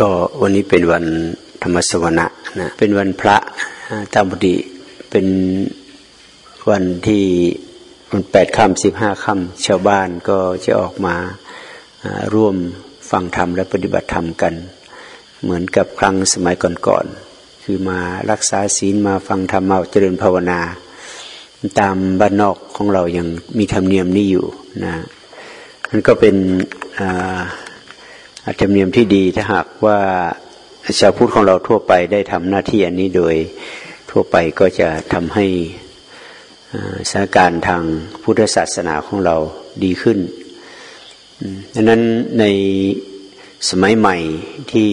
ก็วันนี้เป็นวันธรรมสวนะนะ เป็นวันพระตามปกติเป็นวันที่วันแปดค่ำสิบห้าค่ำชาวบ้านก็จะออกมาร่วมฟังธรรมและปฏิบัติธรรมกัน เหมือนกับครั้งสมัยก่อนๆคือมารักษาศีลมาฟังธรรมมาเจริญภาวนา ตามบ้านนอกของเรายังมีธรรมเนียมนี้อยู่นะมันก็เป็น ธรรมเนียมที่ดีถ้าหากว่าชาวพุทธของเราทั่วไปได้ทำหน้าที่อันนี้โดยทั่วไปก็จะทำให้สถานการณ์ทางพุทธศาสนาของเราดีขึ้นดังนั้นในสมัยใหม่ที่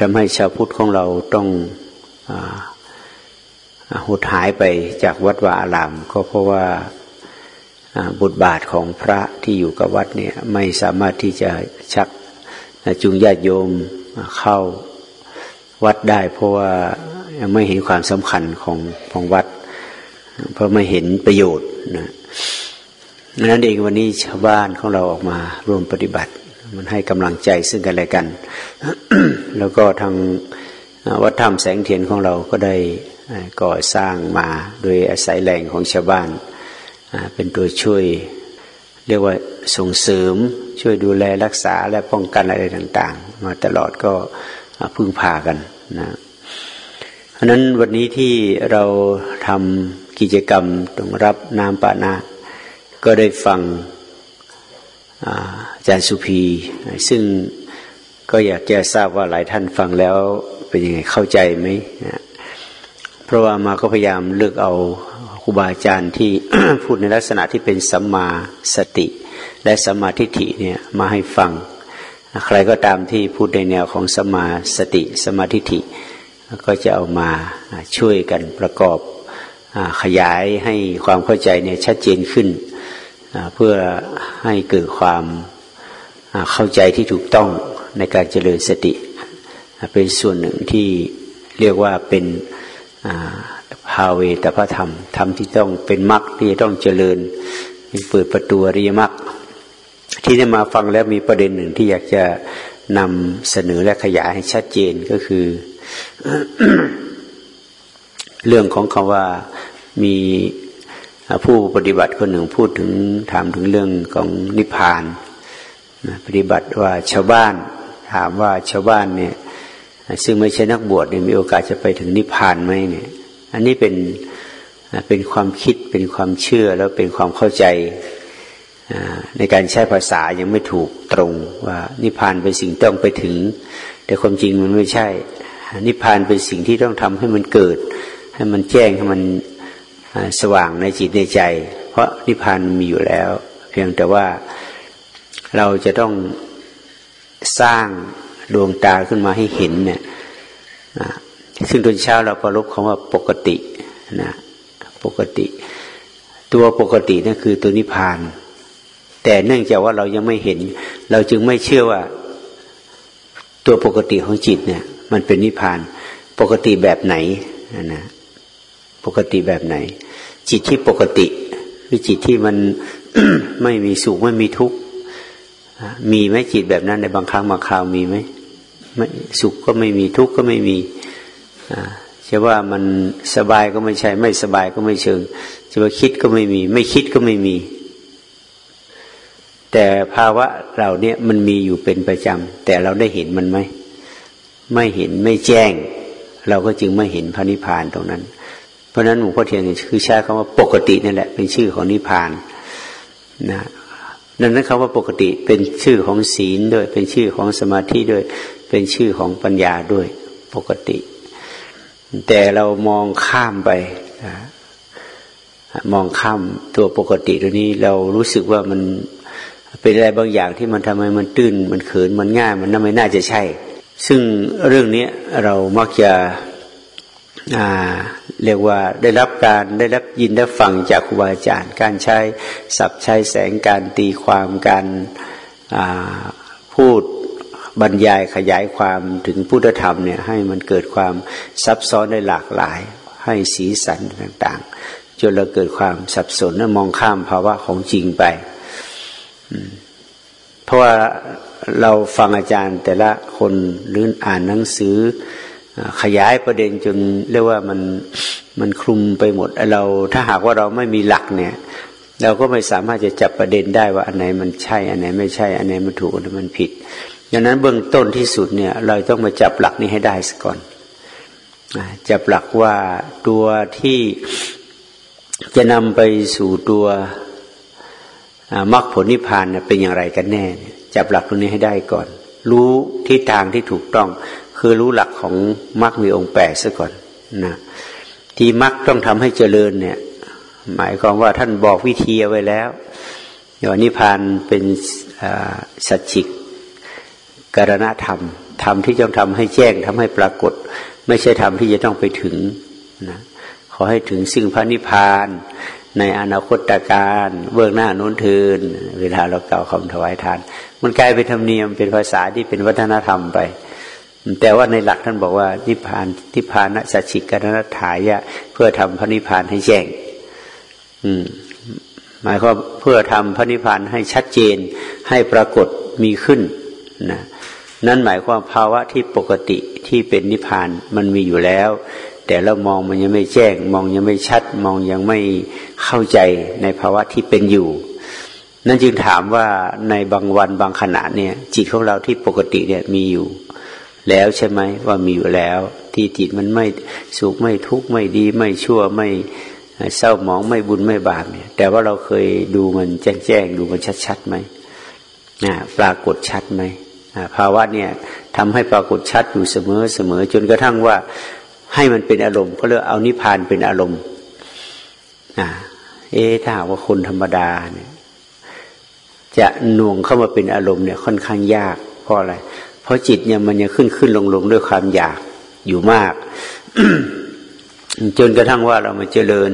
ทำให้ชาวพุทธของเราต้องหดหายไปจากวัดวาอาราม ก็เพราะว่า บทบาทของพระที่อยู่กับวัดเนี่ยไม่สามารถที่จะชักจุงญาติโยมเข้าวัดได้ เพราะว่ายังไม่เห็นความสำคัญของของวัด เพราะไม่เห็นประโยชน์นะนั้นเองวันนี้ชาวบ้านของเราออกมาร่วมปฏิบัติ มันให้กำลังใจซึ่งกันและกัน แล้วก็ทางวัดธรรมแสงเทียนของเราก็ได้ก่อสร้างมาโดยอาศัยแรงของชาวบ้าน เป็นตัวช่วย เรียกว่าส่งเสริมช่วยดูแลรักษาและป้องกันอะไรต่าง ๆ มาตลอดก็พึ่งพากันนะเพราะนั้นวันนี้ที่เราทำกิจกรรมตรงรับน้ำปานะก็ได้ฟังอาจารย์สุภีซึ่งก็อยากจะทราบว่าหลายท่านฟังแล้วเป็นยังไงเข้าใจไหมนะเพราะว่ามาก็พยายามเลือกเอา รูบาอาจารย์ที่พูดในลักษณะที่เป็นสัมมาสติ และสัมมาทิฏฐิเนี่ยมาให้ฟัง ใครก็ตามที่พูดในแนวของสัมมาสติสัมมาทิฏฐิก็จะเอามาช่วยกันประกอบขยายให้ความเข้าใจเนี่ยชัดเจนขึ้น เพื่อให้เกิดความเข้าใจที่ถูกต้องในการเจริญสติ เป็นส่วนหนึ่งที่เรียกว่าเป็นาเวตพระธรรมธรรมที่ต้องเป็นมรรคที่ต้องเจริญเปิดประตูริยมรรคที่ได้มาฟังแล้วมีประเด็นหนึ่งที่อยากจะนำเสนอและขยายให้ชัดเจนก็คือ เรื่องของคำว่ามีผู้ปฏิบัติคนหนึ่งพูดถึงถามถึงเรื่องของนิพพานปฏิบัติว่าชาวบ้าน ถามว่าชาวบ้านเนี่ย ซึ่งไม่ใช่นักบวชเนี่ยมีโอกาสจะไปถึงนิพพานไหมเนี่ย อันนี้เป็นเป็นความคิดเป็นความเชื่อแล้วเป็นความเข้าใจในการใช้ภาษายังไม่ถูกตรงว่านิพพานเป็นสิ่งต้องไปถึง แต่ความจริงมันไม่ใช่ นิพพานเป็นสิ่งที่ต้องทำให้มันเกิด ให้มันแจ้งให้มันสว่างในจิตในใจ เพราะนิพพานมีอยู่แล้ว เพียงแต่ว่าเราจะต้องสร้างดวงตาขึ้นมาให้เห็นเนี่ย ซึ่งตอนเช้าเราประลบคำว่าปกตินะปกติ ตัวปกตินั่นคือตัวนิพพาน แต่เนื่องจากว่าเรายังไม่เห็น เราจึงไม่เชื่อว่า ตัวปกติของจิตเนี่ย มันเป็นนิพพาน ปกติแบบไหนนะปกติแบบไหน จิตที่ปกติคือจิตที่มันไม่มีสุขไม่มีทุกข์มีไหมจิตแบบนั้นในบางครั้งบางคราวมีไหมไม่สุขก็ไม่มีทุกข์ก็ไม่มี จะว่ามันสบายก็ไม่ใช่ ไม่สบายก็ไม่เชิงจะว่าคิดก็ไม่มี ไม่คิดก็ไม่มี แต่ภาวะเราเนี่ยมันมีอยู่เป็นประจำแต่เราได้เห็นมันไหมไม่เห็นไม่แจ้ง เราก็จึงไม่เห็นพระนิพพานตรงนั้น เพราะนั้นหลวงพ่อเทียนคือใช้คำว่าปกตินั่นแหละเป็นชื่อของนิพพานนะดังนั้นคำว่าปกติเป็นชื่อของศีลด้วย เป็นชื่อของสมาธิด้วย เป็นชื่อของปัญญาด้วยปกติ แต่เรามองข้ามไปมองข้ามตัวปกติตัวนี้เรารู้สึกว่ามันเป็นอะไรบางอย่างที่มันทำไมมันตื้น มันเขินมันง่าย มันน่าไม่น่าจะใช่ ซึ่งเรื่องนี้เรามักจะเรียกว่าได้รับการได้รับยินได้ฟังจากครูบาอาจารย์ การใช้สับใช้แสงการตีความการพูด บรรยายขยายความถึงพุทธธรรมเนี่ยให้มันเกิดความซับซ้อนได้หลากหลาย ให้สีสันต่างๆจนเราเกิดความสับสนและมองข้ามภาวะของจริงไปเพราะว่าเราฟังอาจารย์แต่ละคนหรืออ่านหนังสือขยายประเด็นจนเรียกว่ามันมันคลุมไปหมดเราถ้าหากว่าเราไม่มีหลักเนี่ย เราก็ไม่สามารถจะจับประเด็นได้ว่าอันไหนมันใช่ อันไหนไม่ใช่ อันไหนมันถูกอันไหนมันผิด ดังนั้นเบื้องต้นที่สุดเนี่ย เราต้องมาจับหลักนี้ให้ได้ก่อนจับหลักว่าตัวที่จะนำไปสู่ตัวมรรคผลนิพพานเป็นอย่างไรกันแน่ จับหลักตรงนี้ให้ได้ก่อน รู้ทิศทางที่ถูกต้อง คือรู้หลักของมรรคมีองค์แปดซะก่อนนะที่มรรคต้องทำให้เจริญเนี่ย หมายความว่าท่านบอกวิธีเอาไว้แล้วอย่างนิพพานเป็นสัจจิก การณธรรมธรรมที่ต้องทำให้แจ้งทำให้ปรากฏ ไม่ใช่ธรรมที่จะต้องไปถึงนะขอให้ถึงซึ่งพระนิพพาน ในอนาคตการเบื้องหน้านู้นทืน เวลาเราเก่าคำถวายทาน มันกลายเป็นธรรมเนียมเป็นภาษาที่เป็นวัฒนธรรมไป แต่ว่าในหลักท่านบอกว่านิพพานนิพพานสัจฉิกนัฐายะ เพื่อทำพระนิพพานให้แจ้ง อืมหมายความเพื่อทำพระนิพพานให้ชัดเจนให้ปรากฏมีขึ้นนะ นั่นหมายความภาวะที่ปกติที่เป็นนิพพานมันมีอยู่แล้ว แต่เรามองมันยังไม่แจ้ง มองยังไม่ชัด มองยังไม่เข้าใจในภาวะที่เป็นอยู่ นั่นจึงถามว่าในบางวันบางขณะเนี่ย จิตของเราที่ปกติเนี่ยมีอยู่ แล้วใช่ไหมว่ามีอยู่แล้ว ที่จิตมันไม่สุขไม่ทุกข์ไม่ดี ไม่ชั่วไม่เศร้าหมองไม่บุญไม่บาปเนี่ย แต่ว่าเราเคยดูมันแจ้งแจ้งดูมันชัดชัดไหมนะปรากฏชัดไหม ภาวะเนี่ยทำให้ปรากฏชัดอยู่เสมอเสมอจนกระทั่งว่าให้มันเป็นอารมณ์เขาเรียกเอานิพานเป็นอารมณ์เอ๊ถ้าว่าคนธรรมดาเนี่ยจะหน่วงเข้ามาเป็นอารมณ์เนี่ยค่อนข้างยากเพราะอะไร เพราะจิตเนี่ยมันยังขึ้นขึ้นลงลงด้วยความอยากอยู่มาก จนกระทั่งว่าเรามาเจริญ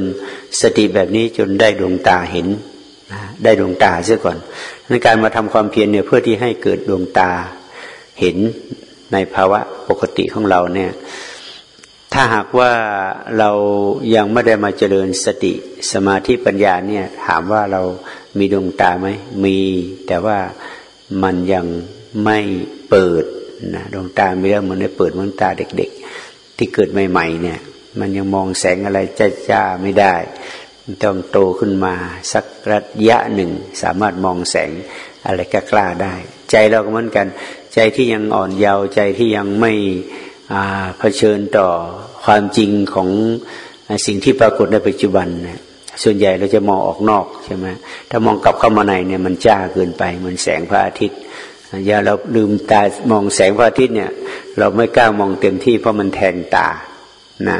สติแบบนี้จนได้ดวงตาเห็นได้ดวงตาเสียก่อน ในการมาทำความเพียรเนี่ยเพื่อที่ให้เกิดดวงตาเห็นในภาวะปกติของเราเนี่ย ถ้าหากว่าเรายังไม่ได้มาเจริญสติสมาธิปัญญาเนี่ยถามว่าเรามีดวงตาไหมมี แต่ว่ามันยังไม่เปิดนะดวงตาไม่ได้เหมือนได้เปิดเหมือนตาเด็ก ๆ ที่เกิดใหม่ ๆ เนี่ย มันยังมองแสงอะไรจ้าจ้าไม่ได้ ต้องโตขึ้นมาสักระยะหนึ่ง สามารถมองแสงอะไรก็กล้าได้ ใจเราก็เหมือนกัน ใจที่ยังอ่อนเยาว์ใจที่ยังไม่เผชิญต่อความจริงของสิ่งที่ปรากฏในปัจจุบันนะส่วนใหญ่เราจะมองออกนอกใช่ไหมถ้ามองกลับเข้ามาในเนี่ยมันจ้าเกินไปเหมือนแสงพระอาทิตย์อย่าเราลืมตามองแสงพระอาทิตย์เนี่ย เราไม่กล้ามองเต็มที่เพราะมันแทงตานะ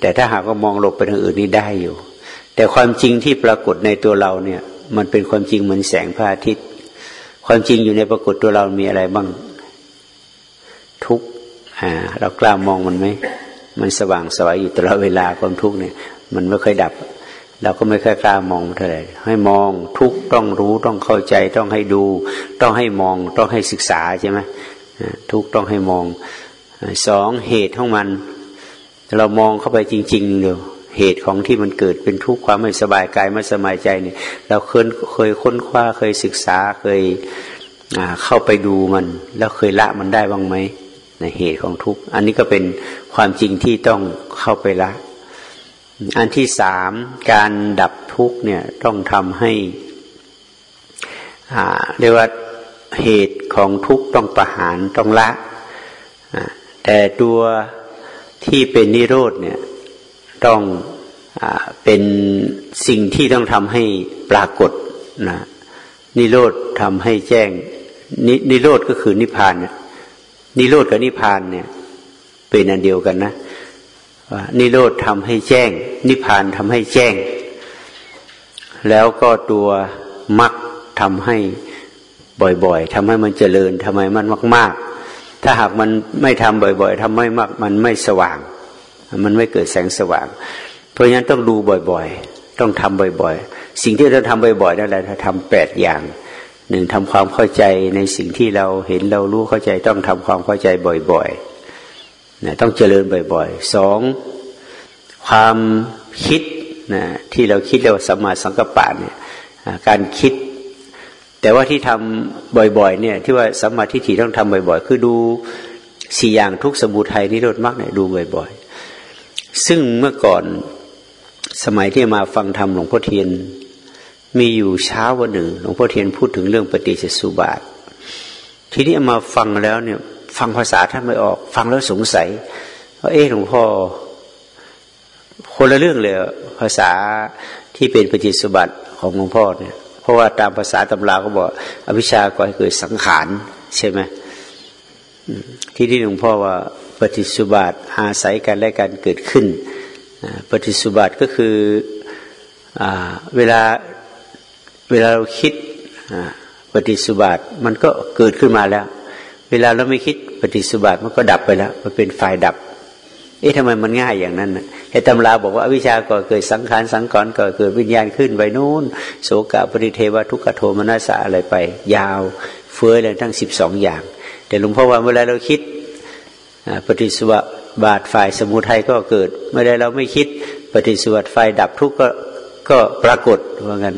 แต่ถ้าหากว่ามองหลบไปทางอื่นนี่ได้อยู่ แต่ความจริงที่ปรากฏในตัวเราเนี่ย มันเป็นความจริงเหมือนแสงพระอาทิตย์ ความจริงอยู่ในปรากฏตัวเรามีอะไรบ้าง ทุกเรากล้ามองมันไหมมันสว่างสวยอยู่ตลอดเวลาความทุกข์เนี่ย มันไม่เคยดับ เราก็ไม่ค่อยกล้ามองเท่าไหร่ให้มองทุกต้องรู้ต้องเข้าใจต้องให้ดู ต้องให้มองต้องให้ศึกษาใช่ไหมทุกต้องให้มองสองเหตุของมัน เรามองเข้าไปจริงๆเดียวเหตุของที่มันเกิดเป็นทุกข์ความไม่สบายกายไม่สบายใจเนี่ย เราเคยเคยค้นคว้าเคยศึกษาเคยเข้าไปดูมัน แล้วเคยละมันได้บ้างไหมในเหตุของทุกข์อันนี้ก็เป็นความจริงที่ต้องเข้าไปละ อันที่สามการดับทุกข์เนี่ยต้องทำให้เรียกว่าเหตุของทุกข์ต้องประหารต้องละแต่ตัว ที่เป็นนิโรธเนี่ยต้องอเป็นสิ่งที่ต้องทำให้ปรากฏนะนิโรธทำให้แจ้งนนิโรธก็คือนิพพานเนี่ยนิโรธกับนิพพานเนี่ย เป็นอันเดียวกันนะนิโรธทำให้แจ้ง นิพพานทำให้แจ้ง แล้วก็ตัวมรรคทำให้บ่อยๆทำให้มันเจริญทำไมมันมาก ๆ ถ้าหากมันไม่ทำบ่อย ๆทำไม่มาก มันไม่สว่าง มันไม่เกิดแสงสว่าง เพราะฉะนั้นต้องดูบ่อยๆ ต้องทำบ่อย ๆ สิ่งที่เราทำบ่อยๆนั่นแหละถ้าทำแปดอย่างหนึ่งทำความเข้าใจในสิ่งที่เราเห็นเรารู้เข้าใจ ต้องทำความเข้าใจบ่อยๆนะต้องเจริญบ่อยๆสองความคิดนะที่เราคิดเรียกว่าสัมมาสังกัปปะเนี่ยการคิด แต่ว่าที่ทำบ่อยๆ เนี่ย ที่ว่าสัมมาทิฏฐิต้องทำบ่อย ๆ คือดูสี่อย่างทุกสมุทัยนิโรธมรรคเนี่ยดูบ่อยๆ ซึ่งเมื่อก่อนสมัยที่มาฟังธรรมหลวงพ่อเทียน มีอยู่เช้าวันหนึ่งหลวงพ่อเทียนพูดถึงเรื่องปฏิจจสุบาท ทีนี้มาฟังแล้วเนี่ย ฟังภาษาท่านไม่ออก ฟังแล้วสงสัยว่าเออหลวงพ่อคนละเรื่องเลยภาษาที่เป็นปฏิจจสุบาทของหลวงพ่อเนี่ย ราะว่าตามภาษาตำราก็บอกอภิชาก็ให้เกิดสังขารใช่ไหมที่ที่หลวงพ่อว่าปฏิสุบาทอาศัยกันและการเกิดขึ้น ปฏิสุบาทก็คืออเวลาเวลาเราคิดปฏิสุบาทมันก็เกิดขึ้นมาแล้ว เวลาเราไม่คิดปฏิสุบาทมันก็ดับไปแล้ว มันเป็นไฟดับ เอ๊ะทำไมมันง่ายอย่างนั้นไอ้ตำราบอกว่าอวิชาก็เกิดสังขารสังกรก็เกิดวิญญาณขึ้นไปนู้นโสกะปริเทวทุกขโทมนัสสะอะไรไป ยาวเฟื้อเลยทั้งสิบสองอย่าง แต่หลวงพ่อว่าเวลาเราคิดปฏิสวะบาทฝ่ายสมุทัยก็เกิดเมื่อใดเราไม่คิดปฏิสวะไฟดับทุกข์ก็ก็ปรากฏว่างั้น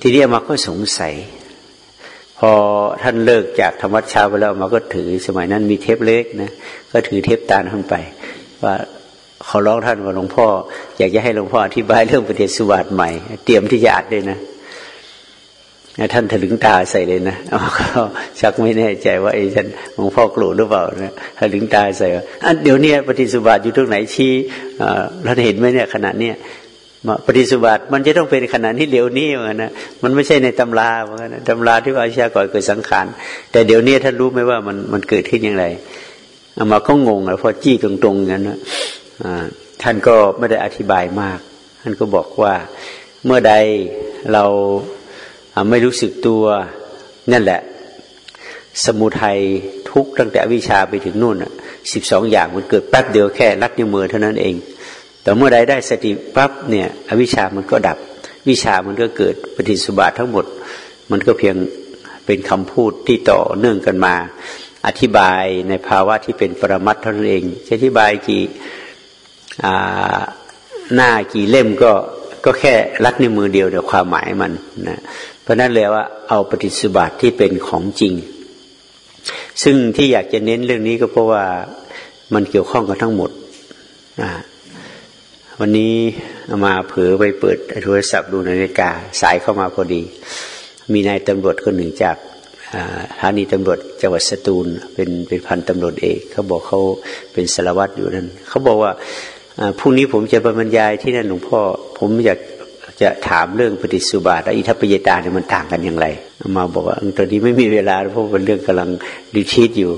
ทีนี้มาก็สงสัย พอท่านเลิกจากธรรมวัชาไปแล้วมาก็ถือสมัยนั้นมีเทปเล็กนะก็ถือเทปตาท่านไป ว่าขาร้องท่านว่าหลวงพ่อ อยากจะให้หลวงพ่ออธิบายเรื่องปฏิสวะใหม่ เตรียมที่จะอัดด้วยนะท่านถลึงตาใส่เลยนะก็ชักไม่แน่ใจว่าไอ้ฉันหลวงพ่อกลัวหรือเปล่านะถลึงตาใส่ว่าเดี๋ยวนี้ปฏิสุบาทอยู่ตรงไหนชี้เราเห็นไหมเนี่ยขณะเนี้ยปฏิสุบาทมันจะต้องเป็นขณะที่เดี๋ยวนี้เหมือนนะมันไม่ใช่ในตำราเหมือนนะตำราที่ว่าอาชาก่อนเกิดสังขารแต่เดี๋ยวนี้ท่านรู้ไหมว่ามันมันเกิดขึ้นอย่างไร อามาก็งงเลยพอจี้ตรงๆอย่างนั้นนะท่านก็ไม่ได้อธิบายมาก ท่านก็บอกว่าเมื่อใดเราไม่รู้สึกตัวนั่นแหละ สมุทัยทุกตั้งแต่วิชาไปถึงนู่นสิบสองอย่างมันเกิดแป๊บเดียวแค่รัดนิ้วมือเท่านั้นเอง แต่เมื่อใดได้สติปั๊บเนี่ยอวิชามันก็ดับ วิชามันก็เกิดปฏิสุบาททั้งหมด มันก็เพียงเป็นคำพูดที่ต่อเนื่องกันมา อธิบายในภาวะที่เป็นปรมัตเท่านั้นเองจะอธิบายกี่หน้ากี่เล่มก็ก็แค่รัดนิ้วมือเดียวเดี๋ยวความหมายมันนะเพราะนั้นเลยว่าเอาปฏิสุบาทที่เป็นของจริง ซึ่งที่อยากจะเน้นเรื่องนี้ก็เพราะว่ามันเกี่ยวข้องกับทั้งหมดวันนี้มาเผือไปเปิดโทรศัพท์ดูนาฬิกาสายเข้ามาพอดี มีนายตำรวจคนหนึ่งจาก สถานีตำรวจจังหวัดสตูล เป็นเป็นพันตำรวจเอกเขาบอกเขาเป็นสารวัตรอยู่นั่นเขาบอกว่าพรุ่งนี้ผมจะบรรยายที่นั่นหลวงพ่อ ผมอยากจะถามเรื่องปฏิสุบาทและอิทัปปยตาเนี่ยมันต่างกันอย่างไร มาบอกว่าตอนนี้ไม่มีเวลาเพราะเป็นเรื่องกำลังดีชีตอยู่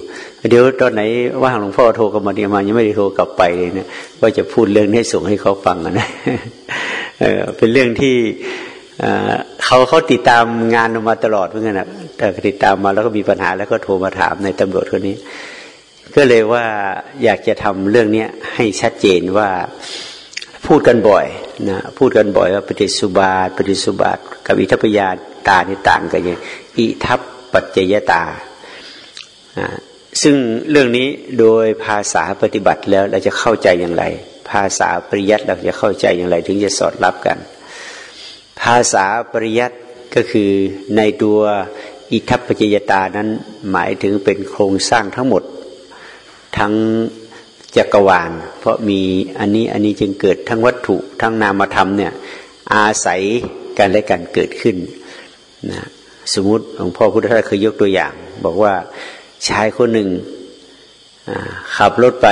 เดี๋ยวตอนไหนว่างหลวงพ่อโทรกลับมาเนี่ยมายังไม่ได้โทรกลับไปเลยนะว่าจะพูดเรื่องให้ส่งให้เขาฟังนะเป็นเรื่องที่ เขาเขาติดตามงานมาตลอดเหมือนกันนะแต่ติดตามมาแล้วก็มีปัญหาแล้วก็โทรมาถามในตำรวจคนนี้ ก็เลยว่าอยากจะทำเรื่องนี้ให้ชัดเจนว่าพูดกันบ่อยนะพูดกันบ่อยว่าปฏิสุบาทปฏิสุบาทกับอิทัปยาตานี่ต่างกันย่างอิทัปปัจจยตา ซึ่งเรื่องนี้โดยภาษาปฏิบัติแล้วเราจะเข้าใจอย่างไร ภาษาปริยัติเราจะเข้าใจอย่างไร ถึงจะสอดรับกัน ภาษาปริยัติก็คือในตัวอิทัปปัจจยตานั้นหมายถึงเป็นโครงสร้างทั้งหมด ทั้งจักรวาล เพราะมีอันนี้อันนี้จึงเกิดทั้งวัตถุทั้งนามธรรมเนี่ยอาศัยกันและกันเกิดขึ้นนะสมมติหลวงพ่อพุทธทาสเคยยกตัวอย่าง บอกว่าชายคนหนึ่งขับรถไป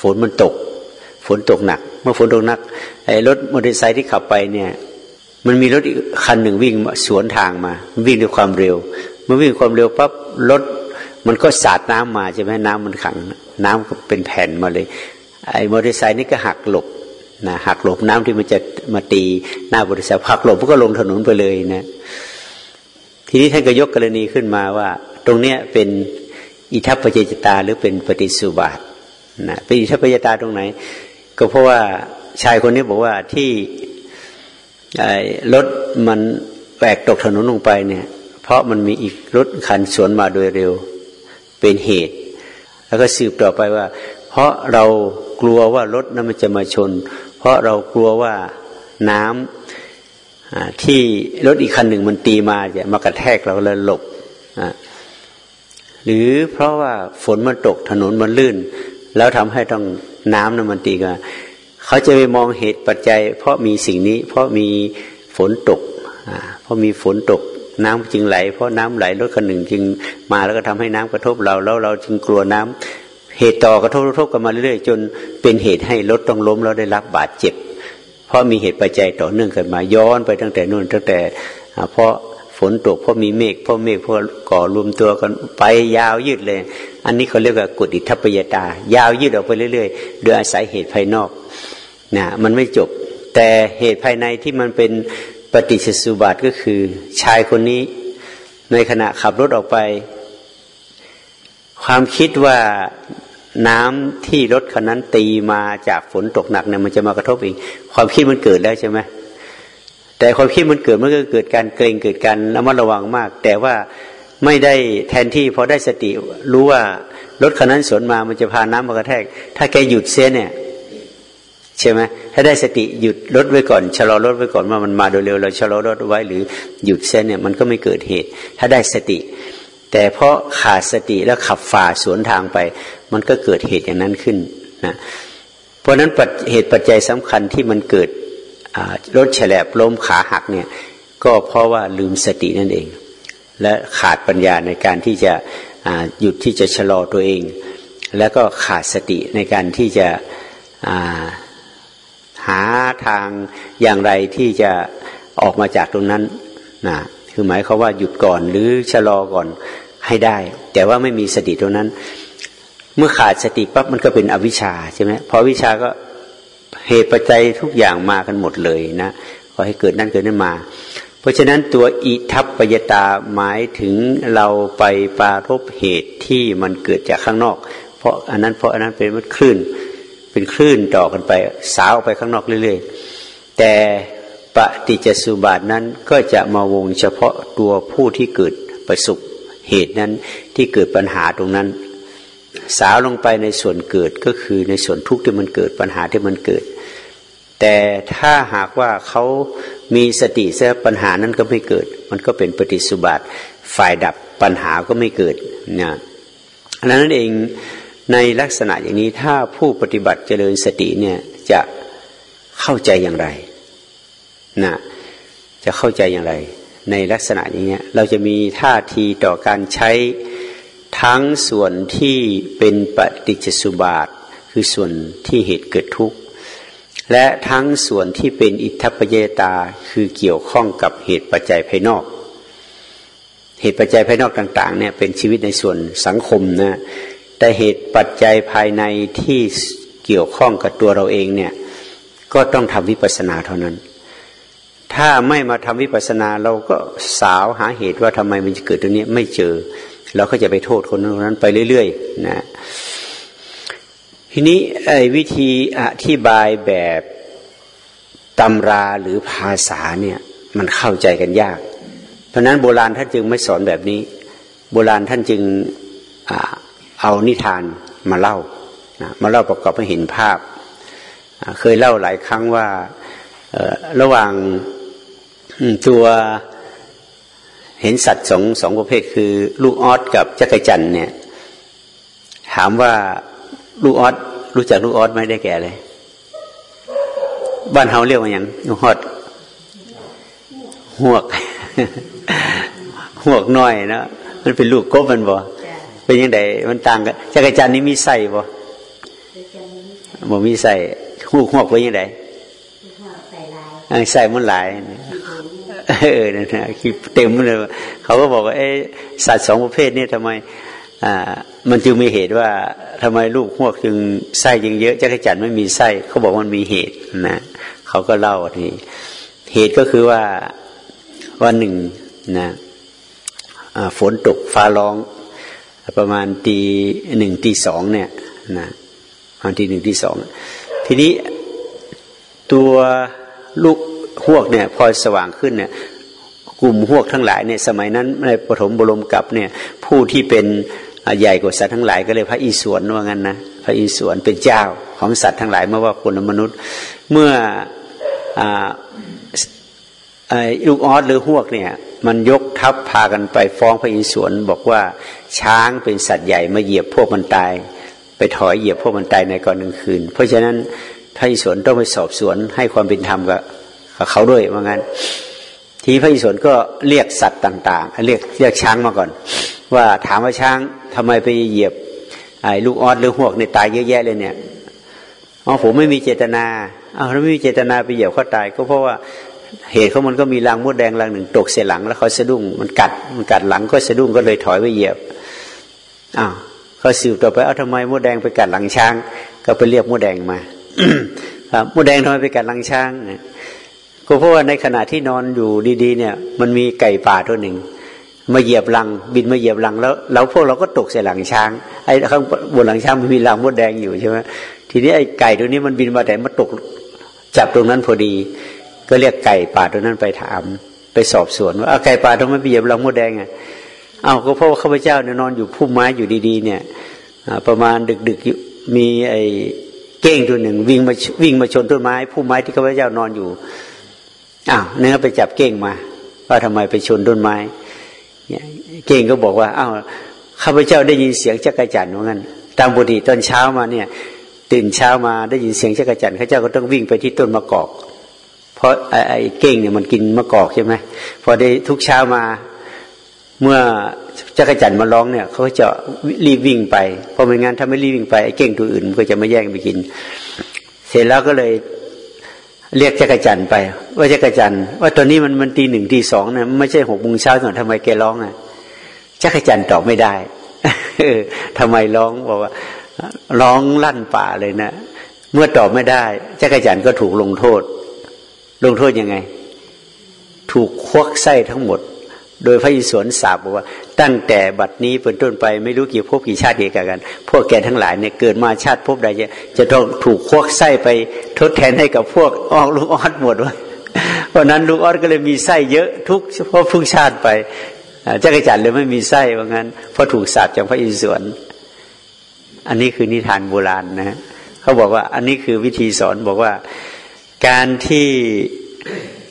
ฝนมันตก ฝนตกหนัก เมื่อฝนตกหนักไอ้รถมอเตอร์ไซค์ที่ขับไปเนี่ย มันมีรถอีกคันหนึ่งวิ่งสวนทางมาวิ่งด้วยความเร็วเมื่อวิ่งความเร็วปั๊บรถมันก็สาดน้ำมาใช่ไหมน้ำมันขัง น้ำก็เป็นแผ่นมาเลย ไอ้มอเตอร์ไซค์นี่ก็หักหลบนะหักหลบน้ำที่มันจะมาตีหน้ามอเตอร์ไซค์หักหลบก็ลงถนนไปเลยนะทีนี้ท่านก็ยกกรณีขึ้นมาว่า ตรงเนี้ยเป็นอิทัปปัจจตาหรือเป็นปฏิสุบาทนะเป็นอิทัปปัจจตาตรงไหน ก็เพราะว่าชายคนนี้บอกว่าที่ รถมันแหวกตกถนนลงไปเนี่ย เพราะมันมีอีกรถคันสวนมาโดยเร็วเป็นเหตุ แล้วก็สืบต่อไปว่า เพราะเรากลัวว่ารถนั้นมันจะมาชน เพราะเรากลัวว่าน้ที่รถอีกคันหนึ่งมันตีมาจะมากระแทกเราเลยหลบหรือเพราะว่าฝนมันตกถนนมันลื่น แล้วทำให้ต้องน้ำนั้นมันตีกัน เขาจะไปมองเหตุปัจจัย เพราะมีสิ่งนี้ เพราะมีฝนตกเพราะมีฝนตกน้ำจึงไหล เพราะน้ำไหลรถคันหนึ่งจึงมาแล้วก็ทำให้น้ำกระทบเรา แล้วเราจึงกลัวน้ำเหตุต่อกระทบกระทบกันมาเรื่อยๆจนเป็นเหตุให้รถต้องล้มแล้วได้รับบาดเจ็บ เพราะมีเหตุปัจจัยต่อเนื่องกันมาย้อนไปตั้งแต่นู่นตั้งแต่เพราะฝนตกเพราะมีเมฆเพราะเมฆเพราะก่อรวมตัวกันไปยาวยืดเลย อันนี้เขาเรียกว่ากฎอิทัปยตา ยาวยืดออกไปเรื่อยๆ โดยอาศัยเหตุภายนอก นะมันไม่จบ แต่เหตุภายในที่มันเป็นปฏิจจสุบัติก็คือ ชายคนนี้ ในขณะขับรถออกไป ความคิดว่าน้ำที่รถคันนั้นตีมาจากฝนตกหนักเนี่ยมันจะมากระทบอีก ความคิดมันเกิดแล้วใช่ไหมแต่ความคิดมันเกิดมันก็เกิดการเกรงเกิดการระมัดระวังมาก แต่ว่าไม่ได้แทนที่พอได้สติรู้ว่ารถคันนั้นสวนมามันจะพาน้ำมากระแทก ถ้าแกหยุดเสียเนี่ย ใช่ไหมถ้าได้สติหยุดรถไว้ก่อนชะลอรถไว้ก่อนว่ามันมาโดยเร็วเราชะลอรถไว้หรือหยุดเส้นเนี่ยมันก็ไม่เกิดเหตุ ถ้าได้สติ แต่เพราะขาดสติแล้วขับฝ่าสวนทางไป มันก็เกิดเหตุอย่างนั้นขึ้นนะเพราะนั้นเหตุปัจจัยสำคัญที่มันเกิดรถแฉลบล้มขาหักเนี่ยก็เพราะว่าลืมสตินั่นเอง และขาดปัญญาในการที่จะหยุดที่จะชะลอตัวเอง แล้วก็ขาดสติในการที่จะ หาทางอย่างไรที่จะออกมาจากตรงนั้นนะคือหมายเขาว่าหยุดก่อนหรือชะลอก่อนให้ได้ แต่ว่าไม่มีสติตรงนั้น เมื่อขาดสติปั๊บมันก็เป็นอวิชชาใช่ไหมพอวิชาก็เหตุปัจจัยทุกอย่างมากันหมดเลยนะขอให้เกิดนั่นเกิดนั่นมา เพราะฉะนั้นตัวอิทัปปยตาหมายถึงเราไปปารบเหตุที่มันเกิดจากข้างนอก เพราะอันนั้นเพราะอันนั้นเป็นมันคลื่น เป็นคลื่นต่อกันไป สาวไปข้างนอกเรื่อยๆ แต่ปฏิจจสุบาทนั้นก็จะมาวงเฉพาะตัวผู้ที่เกิดประสบเหตุนั้นที่เกิดปัญหาตรงนั้น สาวลงไปในส่วนเกิดก็คือในส่วนทุกข์ที่มันเกิดปัญหาที่มันเกิด แต่ถ้าหากว่าเขามีสติเสียปัญหานั้นก็ไม่เกิด มันก็เป็นปฏิสุบาทฝ่ายดับปัญหาก็ไม่เกิดนะนั้นเอง ในลักษณะอย่างนี้ถ้าผู้ปฏิบัติเจริญสติเนี่ยจะเข้าใจอย่างไรนะจะเข้าใจอย่างไร ในลักษณะอย่างนี้เราจะมีท่าทีต่อการใช้ทั้งส่วนที่เป็นปฏิจจสุบาท คือส่วนที่เหตุเกิดทุกข์ และทั้งส่วนที่เป็นอิทธปเยตาคือเกี่ยวข้องกับเหตุปัจจัยภายนอก เหตุปัจจัยภายนอกต่าง ๆ เนี่ยเป็นชีวิตในส่วนสังคมนะ แต่เหตุปัจจัยภายในที่เกี่ยวข้องกับตัวเราเองเนี่ย ก็ต้องทำวิปัสสนาเท่านั้น ถ้าไม่มาทำวิปัสสนาเราก็สาวหาเหตุว่าทำไมมันจะเกิดตรงนี้ไม่เจอ เราก็จะไปโทษคนนั้นไปเรื่อยๆนะทีนี้ไอ้วิธีอธิบายแบบตำราหรือภาษาเนี่ยมันเข้าใจกันยาก เพราะนั้นโบราณท่านจึงไม่สอนแบบนี้ โบราณท่านจึง เอานิทานมาเล่านะมาเล่าประกอบให้เห็นภาพ เคยเล่าหลายครั้งว่าระหว่างตัวเห็นสัตว์สองสองประเภทคือลูกออสกับจักรจันเนี่ย ถามว่าลูกออสรู้จักลูกออสไหมได้แก่เลย บ้านเฮาเรียกว่าอย่างลูกออสหวกหวกน้อยนะมันเป็นลูกกบมันบ่ เป็นยังไงมันต่างกันจักรจันนี้มีไส้บ่บ่มีไส้หูหวกเป็นยังไงใส่มันหลายเออนะคือเต็มเลยเขาก็บอกว่าเอสัตว์สองประเภทนี้ทำไม อ่า มันจึงมีเหตุว่าทำไมลูกหวกจึงไส้ยังเยอะจักรจันไม่มีไส้เขาบอกมันมีเหตุนะเขาก็เล่าทีเหตุก็คือว่าวันหนึ่งนะฝนตกฟ้าร้อง ประมาณตีหนึ่งตีสองเนี่ยนะประมาณตีหนึ่งตีสองทีนี้ตัวลูกหวกเนี่ยพอสว่างขึ้นเนี่ยกลุ่มหวกทั้งหลายเนี่ยสมัยนั้นในปฐมบรมกับเนี่ยผู้ที่เป็นใหญ่กว่าสัตว์ทั้งหลายก็เลยพระอิศวรว่างั้นนะพระอิศวรเป็นเจ้าของสัตว์ทั้งหลายเมื่อว่าคนมนุษย์ เมื่ออลูกออสหรือหวกเนี่ย มันยกทัพพากันไปฟ้องพระอิศวรบอกว่าช้างเป็นสัตว์ใหญ่มาเหยียบพวกมันตาย ไปถอยเหยียบพวกมันตายในก่อนหนึ่งคืน เพราะฉะนั้นพระอิศวรต้องไปสอบสวนให้ความเป็นธรรมกับเขาด้วยว่างั้น ทีพระอิศวรก็เรียกสัตว์ต่าง ๆ เรียกเรียกช้างมาก่อน ว่าถามว่าช้างทำไมไปเหยียบไอ้ลูกออสหรือหวกในตายเยอะแยะเลยเนี่ยอ๋อผมไม่มีเจตนาอ้าวถ้าไม่มีเจตนาไปเหยียบเขาตาย ก็เพราะว่า เหตุเขามันก็มีรังมดแดงรังหนึ่งตกเสียหลัง แล้วเขาสะดุ้งมันกัดมันกัดหลังก็สะดุ้งก็เลยถอยไปเหยียบอ้าวเขาสืบต่อไปเอาทำไมมดแดงไปกัดหลังช้าง ก็ไปเรียกมดแดงมาครับมดแดงทำไมไปกัดหลังช้างก็เพราะว่าในขณะที่นอนอยู่ดีๆเนี่ย มันมีไก่ป่าตัวหนึ่งมาเหยียบลัง บินมาเหยียบลังแล้วเราพวกเราก็ตกใส่หลังช้างไอ้ข้างบนหลังช้างมันมีลังมดแดงอยู่ใช่ไหมทีนี้ไอ้ไก่ตัวนี้มันบินมาแต่มาตกจับตรงนั้นพอดี ก็เรียกไก่ป่าตัวนั้นไปถาม ไปสอบสวนว่าไก่ป่าทำไมไปเหยียบลังมดแดงอะเอาก็เพราะว่าข้าพเจ้าเนี่ยนอนอยู่พุ่มไม้อยู่ดีๆ เนี่ยประมาณดึกๆมีไอ้เก้งตัวหนึ่งวิ่งมาวิ่งมาชนต้นไม้พุ่มไม้ที่ข้าพเจ้านอนอยู่อ้าวเนื้อไปจับเก้งมา ว่าทำไมไปชนต้นไม้เก่งก็บอกว่าอ้าวข้าพเจ้าได้ยินเสียงจักรจันทร์ว่างั้น ตามปกติตอนเช้ามาเนี่ย ตื่นเช้ามาได้ยินเสียงจักรจันทร์ข้าเจ้าก็ต้องวิ่งไปที่ต้นมะกอก เพราะไอ้เก่งเนี่ยมันกินมะกอกใช่ไหมพอได้ทุกเช้ามาเมื่อจักรจันทร์มาร้องเนี่ยเขาก็จะรีบวิ่งไปเพราะไม่งั้นถ้าไม่รีบวิ่งไปไอ้เก่งตัวอื่นก็จะไม่แย่งไปกิน เสร็จแล้วก็เลยเรียกจักรจันไป ว่าจักรจันว่าตอนนี้มันมันตีหนึ่งตีสองนะไม่ใช่หกโมงเช้าหน่อยทำไมแกร้องอะจักรจันตอบไม่ได้ทำไมร้องบอกว่า ร้องลั่นป่าเลยนะเมื่อตอบไม่ได้จักรจันก็ถูกลงโทษ ลงโทษยังไง ถูกควักไส้ทั้งหมด โดยพระอิศวรสาบบอกว่า ตั้งแต่บัดนี้เป็นต้นไปไม่รู้กี่ภพกี่ชาติเดียวกัน พวกแกทั้งหลายเนี่ยเกิดมาชาติภพใดจะจะต้องถูกควักไส้ไปทดแทนให้กับพวกออกลูกออดหมดว่าเพราะนั้นลูกออดก็เลยมีไส้เยอะทุกเพราะทุกชาติไปเจ้ากระจัดเลยไม่มีไส้ว่างั้นเพราะถูกสาบจากพระอิศวรอันนี้คือนิทานโบราณนะเขาบอกว่า อันนี้คือวิธีสอนบอกว่า การที่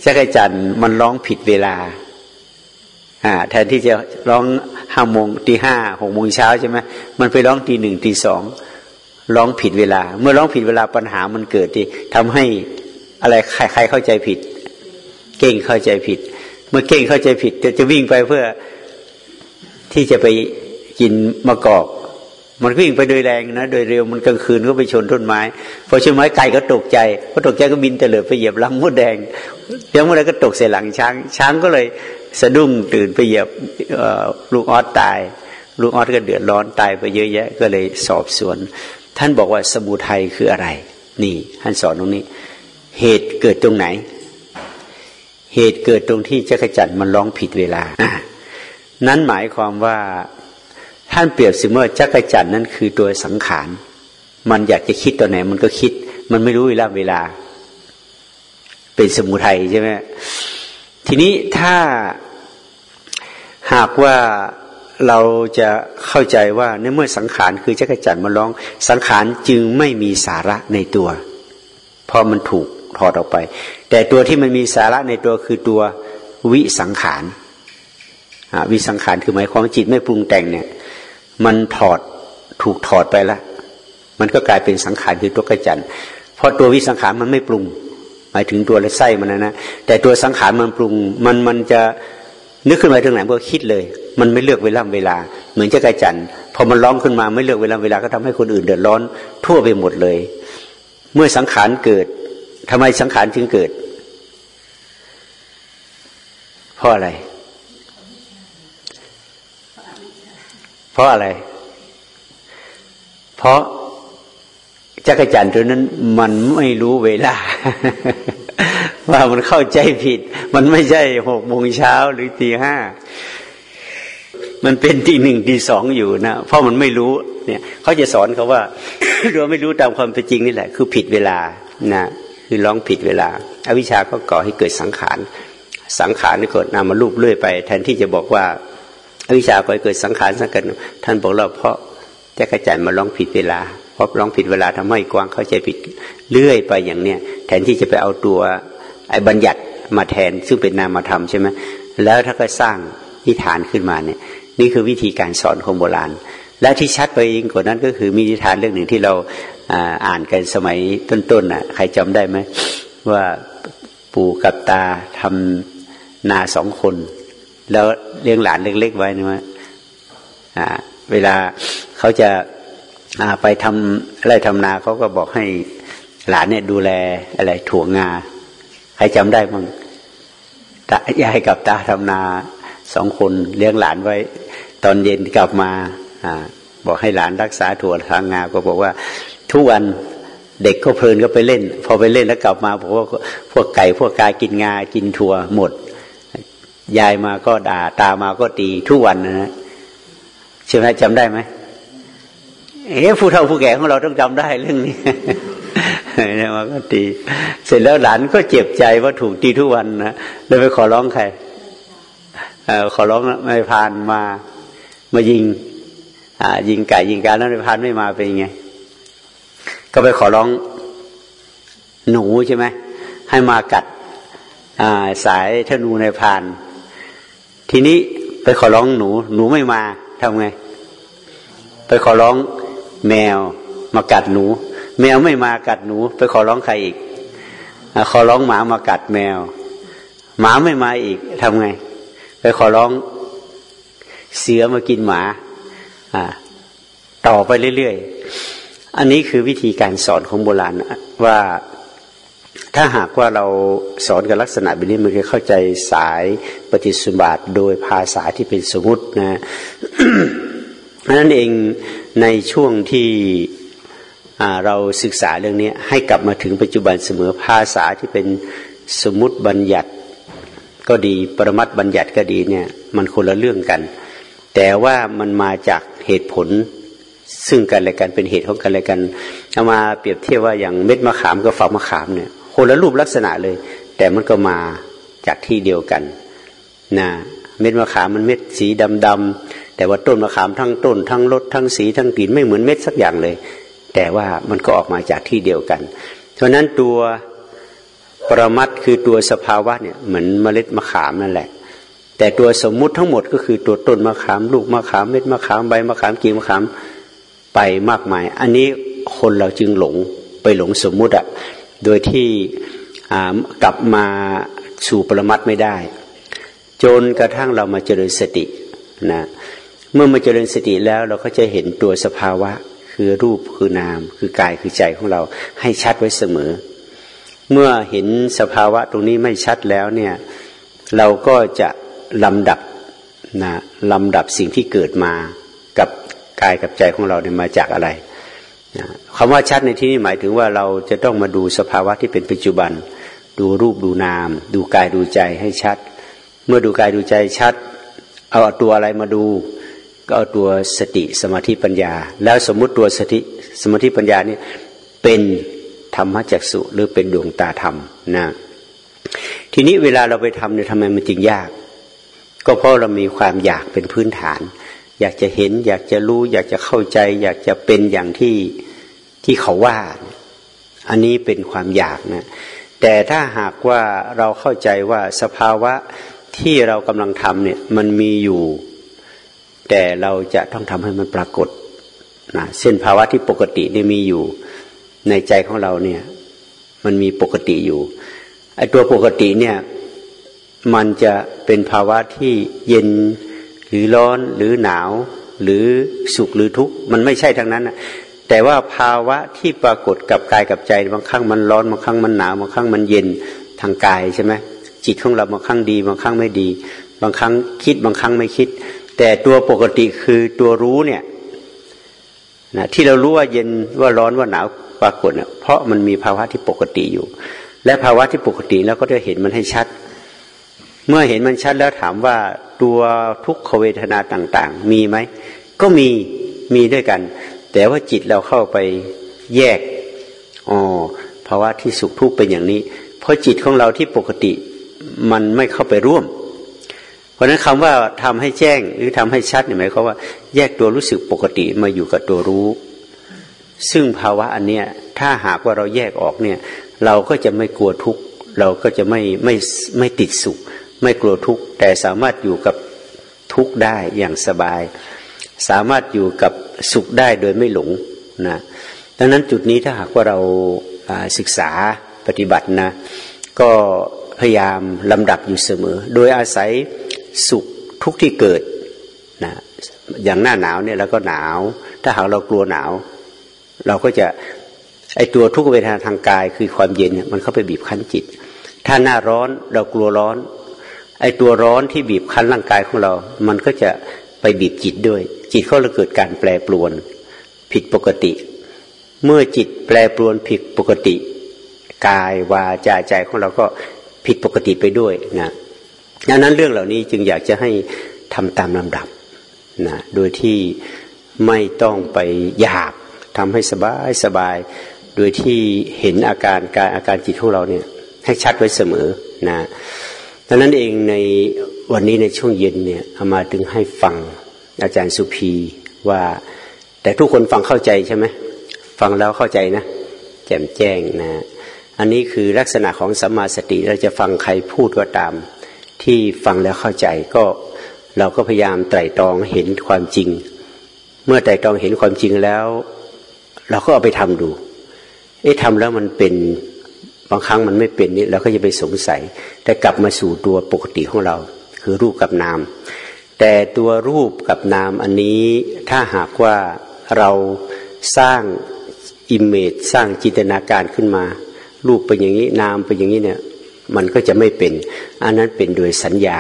จักรจันมันร้องผิดเวลาแทนที่จะร้องห้าโมงตีห้าหกโมงเช้าใช่ไหมมันไปร้องตีหนึ่งตีสองร้องผิดเวลา เมื่อร้องผิดเวลาปัญหามันเกิดที่ทำให้อะไรใครเข้าใจผิด เก่งเข้าใจผิด เมื่อเก่งเข้าใจผิดจะจะวิ่งไปเพื่อที่จะไปกินมะกอก มันวิ่งไปโดยแรงนะ โดยเร็วมันกลางคืนก็ไปชนต้นไม้พอชนไม้ไก่ก็ตกใจพอตกใจก็บินเตลิดไปเหยียบลังมดแดงยังเมื่อไรก็ตกใส่หลังช้าง ช้างก็เลยสะดุ้งตื่นไปเหยียบลูกออสตาย ลูกออสก็เดือดร้อนตายไปเยอะแยะ ก็เลยสอบสวน ท่านบอกว่าสมุทัยคืออะไร นี่ท่านสอนตรงนี้ เหตุเกิดตรงไหน เหตุเกิดตรงที่จักรจันทร์มันร้องผิดเวลา นั้นหมายความว่า ท่านเปรียบเสมือนจักรจันทร์นั้นคือตัวสังขาร มันอยากจะคิดตัวไหน มันก็คิด มันไม่รู้เวลาเวลา เป็นสมุทัยใช่ไหมทีนี้ถ้าหากว่าเราจะเข้าใจว่าในเมื่อสังขารคือจักรจันทร์มาร้อง สังขารจึงไม่มีสาระในตัว เพราะมันถูกถอดออกไป แต่ตัวที่มันมีสาระในตัวคือตัววิสังขารวิสังขารคือหมายความจิตไม่ปรุงแต่งเนี่ย มันถอดถูกถอดไปแล้วมันก็กลายเป็นสังขารคือตัวกระจันเพราะตัววิสังขารมันไม่ปรุง หมายถึงตัวและไส้มันนะนะแต่ตัวสังขารมันปรุง มันมันจะนึกขึ้นมาถึงไหนก็คิดเลย มันไม่เลือกเวลาเวลา เหมือนเจ้ากระจันพอมันร้องขึ้นมาไม่เลือกเวลาเวลาก็ทำให้คนอื่นเดือดร้อนทั่วไปหมดเลย เมื่อสังขารเกิดทำไมสังขารจึงเกิดเพราะอะไร เพราะอะไร เพราะจักรจันทร์ตัวนั้น มันไม่รู้เวลา ว่ามันเข้าใจผิด มันไม่ใช่หกโมงเช้าหรือตีห้ามันเป็นตีหนึ่งตีสองอยู่นะเพราะมันไม่รู้เนี่ยเขาจะสอนเขาว่าเราไม่รู้ตามความเป็นจริงนี่แหละ คือผิดเวลานะคือร้องผิดเวลาอาวิชาก็ก่อให้เกิดสังขาร สังขารนี่ก็นามาลูบเลื่อยไป แทนที่จะบอกว่า อวิชาก็เกิดสังขารสังกัดท่านบอกเราเพราะแจะกระจายมาร้องผิดเวลาพราะร้องผิดเวลาทำให้กวางเข้าใจผิดเลื่อยไปอย่างเนี้ยแทนที่จะไปเอาตัวไอ้บัญญัติมาแทนซึ่งเป็นนามธรรมใช่ไหมแล้วถ้าก็สร้างนิทานขึ้นมาเนี่ยนี่คือวิธีการสอนของโบราณ และที่ชัดไปยิ่งกว่านั้นก็คือมีนิทานเรื่องหนึ่งที่เราอ่านกันสมัยต้นๆน่ะใครจำได้ไหมว่าปู่กับตาทำนาสองคน แล้วเลี้ยงหลานเล็ก ๆ ไว้นะว่าเวลาเขาจะไปทำอะไรทำนาเขาก็บอกให้หลานเนี่ยดูแลอะไรถั่วงา ใครจำได้มั้งตายายกับตาทำนาสองคนเลี้ยงหลานไว้ ตอนเย็นกลับมาอบอกให้หลานรักษาถั่วทางงา ก็บอกว่า ทุกวันเด็กก็เพลินก็ไปเล่น พอไปเล่นแล้วกลับมาบอกว่าพวกไก่พวกกากินงากินถั่วหมด ยายมาก็ด่า ตามาก็ตีทุกวันนะใช่ไหมจำได้ไหมเอ๊ะผู้เฒ่าผู้แก่ของเราต้องจำได้เรื่องนี้เนี่ยมาก็ตี เสร็จแล้วหลานก็เจ็บใจว่าถูกตีทุกวันนะเลยไปขอร้องใครขอร้องไม่พานมามายิงยิงไก่ยิงการแล้วไม่พานไม่มาเป็นยังไง ก็ไปขอร้องหนูใช่ไหมให้มากัดสายธนูในพาน ทีนี้ไปขอร้องหนู หนูไม่มาทำไง ไปขอร้องแมวมากัดหนู แมวไม่มากัดหนู ไปขอร้องใครอีกขอร้องหมามากัดแมว หมาไม่มาอีกทำไง ไปขอร้องเสือมากินหมา อ่า ต่อไปเรื่อยๆ อันนี้คือวิธีการสอนของโบราณว่า ถ้าหากว่าเราสอนกับลักษณะแบบนี้มันจะเข้าใจสายปฏิสุบาทโดยภาษาที่เป็นสมมตินะนั้นเองในช่วงที่เราศึกษาเรื่องนี้ให้กลับมาถึงปัจจุบันเสมอภาษาที่เป็นสมมติบัญญัติก็ดี ปรมัตบัญญัติก็ดีเนี่ยมันคนละเรื่องกัน แต่ว่ามันมาจากเหตุผลซึ่งกันและกันเป็นเหตุของกันและกันเอามาเปรียบเทียบว่าอย่างเม็ดมะขามกับฝักมะขามเนี่ย คนละรูปลักษณะเลย แต่มันก็มาจากที่เดียวกันนะเม็ดมะขามมันเม็ดสีดำๆแต่ว่าต้นมะขามทั้งต้นทั้งรสทั้งสีทั้งกลิ่นไม่เหมือนเม็ดสักอย่างเลย แต่ว่ามันก็ออกมาจากที่เดียวกัน เพราะนั้นตัวปรมัตคือตัวสภาวะเนี่ยเหมือนเมล็ดมะขามนั่นแหละ แต่ตัวสมมุติทั้งหมดก็คือตัวต้นมะขามลูกมะขามเม็ดมะขามใบมะขามกิ่งมะขามไปมากมาย อันนี้คนเราจึงหลงไปหลงสมมุติอะ โดยที่กลับมาสู่ปรมัตไม่ได้ จนกระทั่งเรามาเจริญสตินะเมื่อมาเจริญสติแล้วเราก็จะเห็นตัวสภาวะคือรูปคือนาม คือกายคือใจของเราให้ชัดไว้เสมอ เมื่อเห็นสภาวะตรงนี้ไม่ชัดแล้วเนี่ยเราก็จะลำดับนะลำดับสิ่งที่เกิดมากับกายกับใจของเราเนี่ยมาจากอะไร คำว่าชัดในที่นี้หมายถึงว่าเราจะต้องมาดูสภาวะที่เป็นปัจจุบัน ดูรูปดูนาม ดูกายดูใจให้ชัด เมื่อดูกายดูใจชัด เอาตัวอะไรมาดู ก็เอาตัวสติสมาธิปัญญา แล้วสมมุติตัวสติสมาธิปัญญานี่เป็นธรรมจักสุหรือเป็นดวงตาธรรมนะทีนี้เวลาเราไปทำเนี่ยทำไมมันจึงยาก ก็เพราะเรามีความอยากเป็นพื้นฐาน อยากจะเห็น อยากจะรู้ อยากจะเข้าใจ อยากจะเป็นอย่างที่ที่เขาว่า อันนี้เป็นความอยากนะแต่ถ้าหากว่าเราเข้าใจว่าสภาวะที่เรากำลังทำเนี่ยมันมีอยู่ แต่เราจะต้องทำให้มันปรากฏนะเส้นภาวะที่ปกติเนี่ยมีอยู่ ในใจของเราเนี่ย มันมีปกติอยู่ไอ้ตัวปกติเนี่ย มันจะเป็นภาวะที่เย็น หรือร้อนหรือหนาว หรือสุขหรือทุกข์มันไม่ใช่ทั้งนั้นนะแต่ว่าภาวะที่ปรากฏกับกายกับใจบางครั้งมันร้อนบางครั้งมันหนาวบางครั้งมันเย็นทางกายใช่ไหมจิตของเราบางครั้งดีบางครั้งไม่ดี บางครั้งคิดบางครั้งไม่คิด แต่ตัวปกติคือตัวรู้เนี่ยนะที่เรารู้ว่าเย็นว่าร้อนว่าหนาวปรากฏเนี่ยเพราะมันมีภาวะที่ปกติอยู่ และภาวะที่ปกติแล้วก็จะเห็นมันให้ชัด เมื่อเห็นมันชัดแล้วถามว่า ตัวทุกขเวทนาต่างๆ มีไหม ก็มีมีด้วยกัน แต่ว่าจิตเราเข้าไปแยกอ๋อภาวะที่สุขทุกข์เป็นอย่างนี้ เพราะจิตของเราที่ปกติมันไม่เข้าไปร่วม เพราะนั้นคำว่าทำให้แจ้งหรือทำให้ชัดเนี่ยหมายความว่าแยกตัวรู้สึกปกติมาอยู่กับตัวรู้ ซึ่งภาวะอันเนี้ยถ้าหากว่าเราแยกออกเนี่ย เราก็จะไม่กลัวทุกข์เราก็จะไม่ไม่ไม่ติดสุข ไม่กลัวทุกข์แต่สามารถอยู่กับทุกข์ได้อย่างสบาย สามารถอยู่กับสุขได้โดยไม่หลงนะดังนั้นจุดนี้ถ้าหากว่าเราศึกษาปฏิบัตินะ ก็พยายามลำดับอยู่เสมอ โดยอาศัยสุขทุกที่เกิดนะอย่างหน้าหนาวเนี่ยเราก็หนาว ถ้าหากเรากลัวหนาว เราก็จะไอตัวทุกเวทนาทางกายคือความเย็นเนี่ยมันเข้าไปบีบคั้นจิต ถ้าหน้าร้อนเรากลัวร้อน ไอตัวร้อนที่บีบคั้นร่างกายของเรา มันก็จะไปบีบจิตด้วย จิตเขาเลยเกิดการแปรปรวน ผิดปกติ เมื่อจิตแปรปรวนผิดปกติ กายวาจาใจของเราก็ผิดปกติไปด้วยนะดังนั้นเรื่องเหล่านี้จึงอยากจะให้ทำตามลำดับนะโดยที่ไม่ต้องไปหยาบทำให้สบายสบาย โดยที่เห็นอาการการอาการจิตของเราเนี่ยให้ชัดไว้เสมอนะ ดังนั้นเองในวันนี้ในช่วงเย็นเนี่ยเอามาถึงให้ฟังอาจารย์สุภีว่า แต่ทุกคนฟังเข้าใจใช่ไหมฟังแล้วเข้าใจนะ แจ่มแจ้งนะ อันนี้คือลักษณะของสัมมาสติเราจะฟังใครพูดก็ตาม ที่ฟังแล้วเข้าใจก็เราก็พยายามไตร่ตรองเห็นความจริง เมื่อไตร่ตรองเห็นความจริงแล้ว เราก็เอาไปทำดู เอ๊ะทำแล้วมันเป็น บางครั้งมันไม่เป็นนี่เราก็จะไปสงสัย แต่กลับมาสู่ตัวปกติของเรา คือรูปกับนาม แต่ตัวรูปกับนามอันนี้ถ้าหากว่าเราสร้างอิมเมจสร้างจินตนาการขึ้นมา รูปเป็นอย่างนี้นามเป็นอย่างนี้เนี่ยมันก็จะไม่เป็น อันนั้นเป็นโดยสัญญา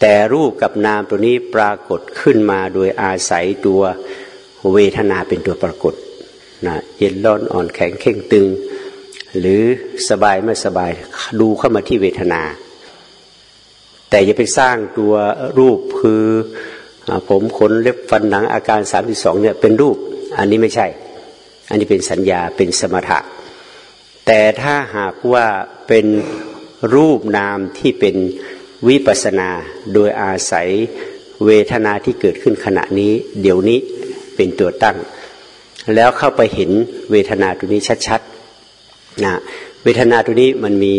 แต่รูปกับนามตัวนี้ปรากฏขึ้นมาโดยอาศัยตัวเวทนาเป็นตัวปรากฏนะเย็นร้อนอ่อนแข็งเข่งตึง หรือสบายไม่สบายดูเข้ามาที่เวทนา แต่อย่าไปสร้างตัวรูปคือผมขนเล็บฟันหนังอาการสามสิบสองเนี่ยเป็นรูป อันนี้ไม่ใช่ อันนี้เป็นสัญญาเป็นสมถะ แต่ถ้าหากว่าเป็นรูปนามที่เป็นวิปัสนาโดยอาศัยเวทนาที่เกิดขึ้นขณะนี้ เดี๋ยวนี้เป็นตัวตั้ง แล้วเข้าไปเห็นเวทนาตัวนี้ชัด นะเวทนาตัวนี้มันมี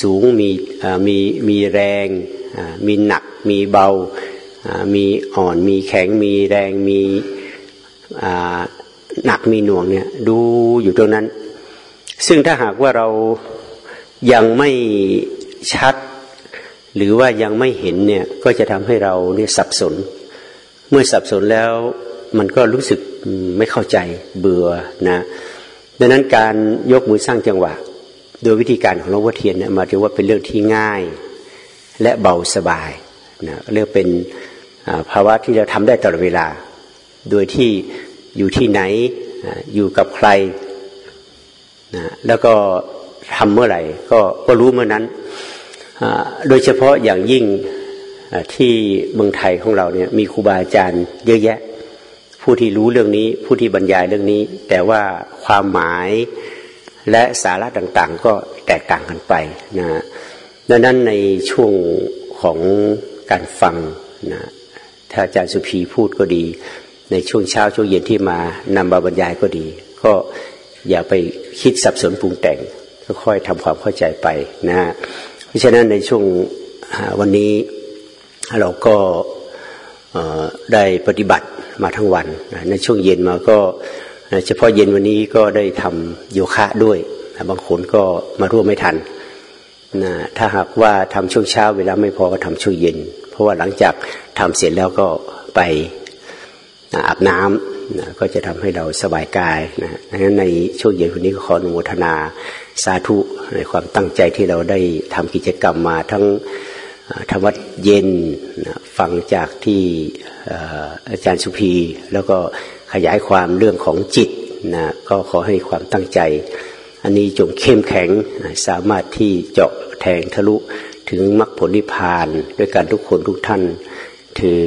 สูงมีมีมีแรง มีหนัก มีเบา มีอ่อนมีแข็ง มีแรงมีหนักมีหน่วงเนี่ยดูอยู่ตรงนั้น ซึ่งถ้าหากว่าเรายังไม่ชัด หรือว่ายังไม่เห็นเนี่ยก็จะทำให้เราเนี่ยสับสน เมื่อสับสนแล้วมันก็รู้สึกไม่เข้าใจเบื่อนะ ดังนั้นการยกมือสร้างจังหวะ โดยวิธีการของหลวงพ่อเทียนเนี่ยมาถือว่าเป็นเรื่องที่ง่ายและเบาสบายนะเรียกเป็นภาวะที่เราทำได้ตลอดเวลา โดยที่อยู่ที่ไหนอยู่กับใครนะแล้วก็ทำเมื่อไหร่ก็ก็รู้เมื่อนั้นโดยเฉพาะอย่างยิ่งที่เมืองไทยของเราเนี่ยมีครูบาอาจารย์เยอะแยะ ผู้ที่รู้เรื่องนี้ ผู้ที่บรรยายเรื่องนี้ แต่ว่าความหมายและสาระต่างๆ ก็แตกต่างกันไปนะดังนั้นในช่วงของการฟังนะถ้าอาจารย์สุภีพูดก็ดี ในช่วงเช้าช่วงเย็นที่มานำมาบรรยายก็ดี ก็อย่าไปคิดสับสนปรุงแต่งค่อยๆทำความเข้าใจไปนะฮะเพราะฉะนั้นในช่วงวันนี้เราก็ ได้ปฏิบัติมาทั้งวันในช่วงเย็นมาก็เฉพาะเย็นวันนี้ก็ได้ทำโยคะด้วยบางคนก็มาร่วมไม่ทันนะถ้าหากว่าทำช่วงเช้าเวลาไม่พอก็ทำช่วงเย็น เพราะว่าหลังจากทำเสร็จแล้วก็ไปอาบน้ำนะก็จะทำให้เราสบายกายนะดังนั้นในช่วงเย็นวันนี้ก็ขออนุโมทนาสาธุในความตั้งใจที่เราได้ทำกิจกรรมมาทั้ง ธรรมวัดเย็นฟังจากที่อาจารย์สุภีแล้วก็ขยายความเรื่องของจิตนะก็ขอให้ความตั้งใจ อันนี้จงเข้มแข็งสามารถที่เจาะแทงทะลุถึงมรรคผลนิพพานด้วยการทุกคนทุกท่านถือ